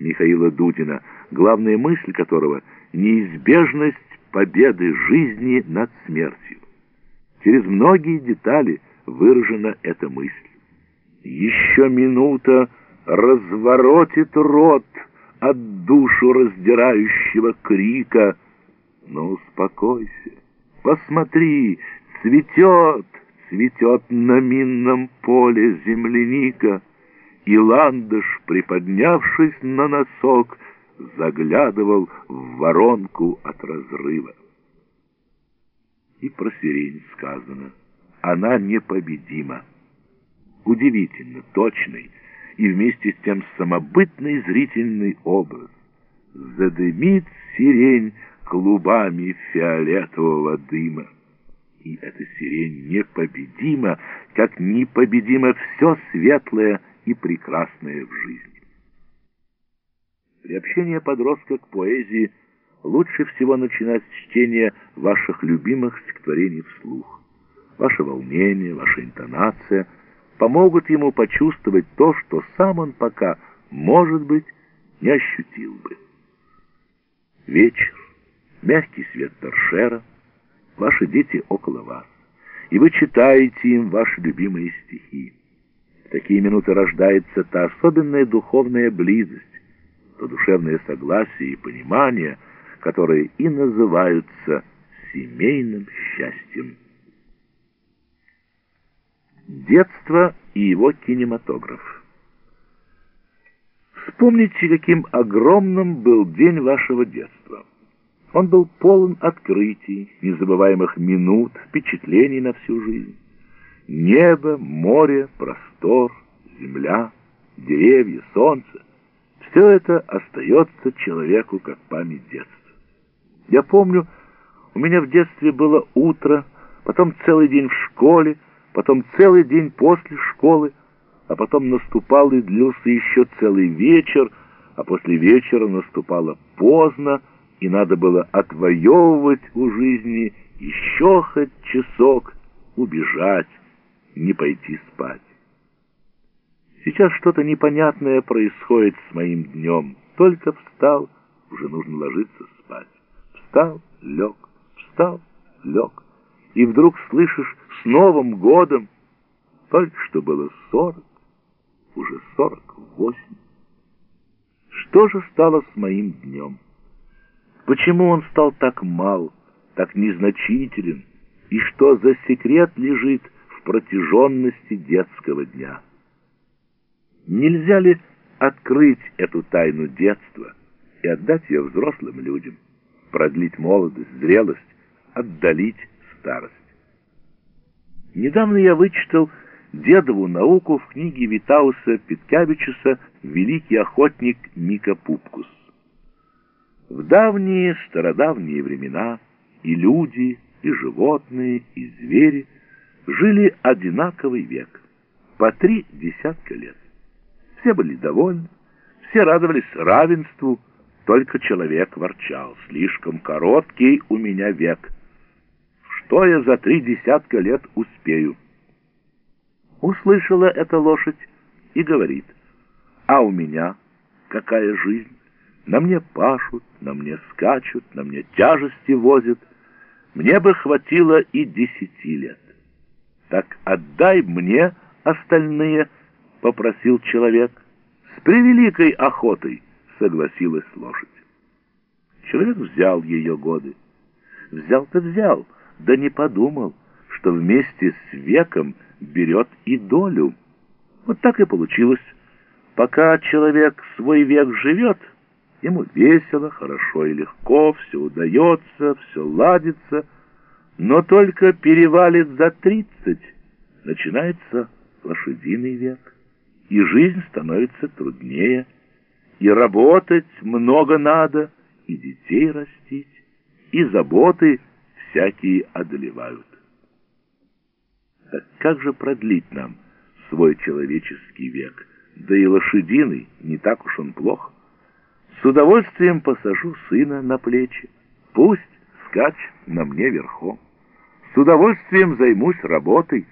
Михаила Дудина, главная мысль которого — неизбежность победы жизни над смертью. Через многие детали выражена эта мысль. Еще минута разворотит рот от душу раздирающего крика. Но успокойся, посмотри, цветет, цветет на минном поле земляника, и ландыш, приподнявшись на носок, заглядывал в воронку от разрыва. И про сирень сказано, она непобедима. Удивительно, точный и вместе с тем самобытный зрительный образ. Задымит сирень клубами фиолетового дыма. И эта сирень непобедима, как непобедимо все светлое и прекрасное в жизни. Приобщение подростка к поэзии лучше всего начинать с чтения ваших любимых стихотворений вслух. Ваше волнение, ваша интонация помогут ему почувствовать то, что сам он пока, может быть, не ощутил бы. Вечер, мягкий свет торшера, ваши дети около вас, и вы читаете им ваши любимые стихи. Такие минуты рождается та особенная духовная близость, то душевное согласие и понимание, которые и называются семейным счастьем. Детство и его кинематограф. Вспомните, каким огромным был день вашего детства. Он был полон открытий, незабываемых минут, впечатлений на всю жизнь. Небо, море, простор, земля, деревья, солнце — все это остается человеку как память детства. Я помню, у меня в детстве было утро, потом целый день в школе, потом целый день после школы, а потом наступал и длился еще целый вечер, а после вечера наступало поздно, и надо было отвоевывать у жизни еще хоть часок, убежать, не пойти спать. Сейчас что-то непонятное происходит с моим днем. Только встал, уже нужно ложиться спать. Встал, лег, встал, лег. И вдруг слышишь с Новым годом, только что было сорок, уже сорок восемь. Что же стало с моим днем? Почему он стал так мал, так незначителен? И что за секрет лежит протяженности детского дня. Нельзя ли открыть эту тайну детства и отдать ее взрослым людям, продлить молодость, зрелость, отдалить старость? Недавно я вычитал дедову науку в книге Витауса Питкявичуса «Великий охотник Мика Пупкус». В давние стародавние времена и люди, и животные, и звери – жили одинаковый век, по три десятка лет. Все были довольны, все радовались равенству, только человек ворчал, слишком короткий у меня век. Что я за три десятка лет успею? Услышала эта лошадь и говорит, а у меня какая жизнь? На мне пашут, на мне скачут, на мне тяжести возят. Мне бы хватило и десяти лет. «Так отдай мне остальные», — попросил человек. «С превеликой охотой», — согласилась лошадь. Человек взял ее годы. Взял-то взял, да не подумал, что вместе с веком берет и долю. Вот так и получилось. Пока человек свой век живет, ему весело, хорошо и легко, все удается, все ладится — но только перевалит за тридцать, начинается лошадиный век, и жизнь становится труднее, и работать много надо, и детей растить, и заботы всякие одолевают. Так как же продлить нам свой человеческий век? Да и лошадиный, не так уж он плох. С удовольствием посажу сына на плечи, пусть скачет на мне верхом. С удовольствием займусь работой,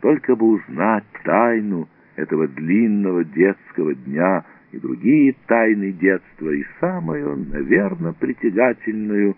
только бы узнать тайну этого длинного детского дня и другие тайны детства, и самую, наверное, притягательную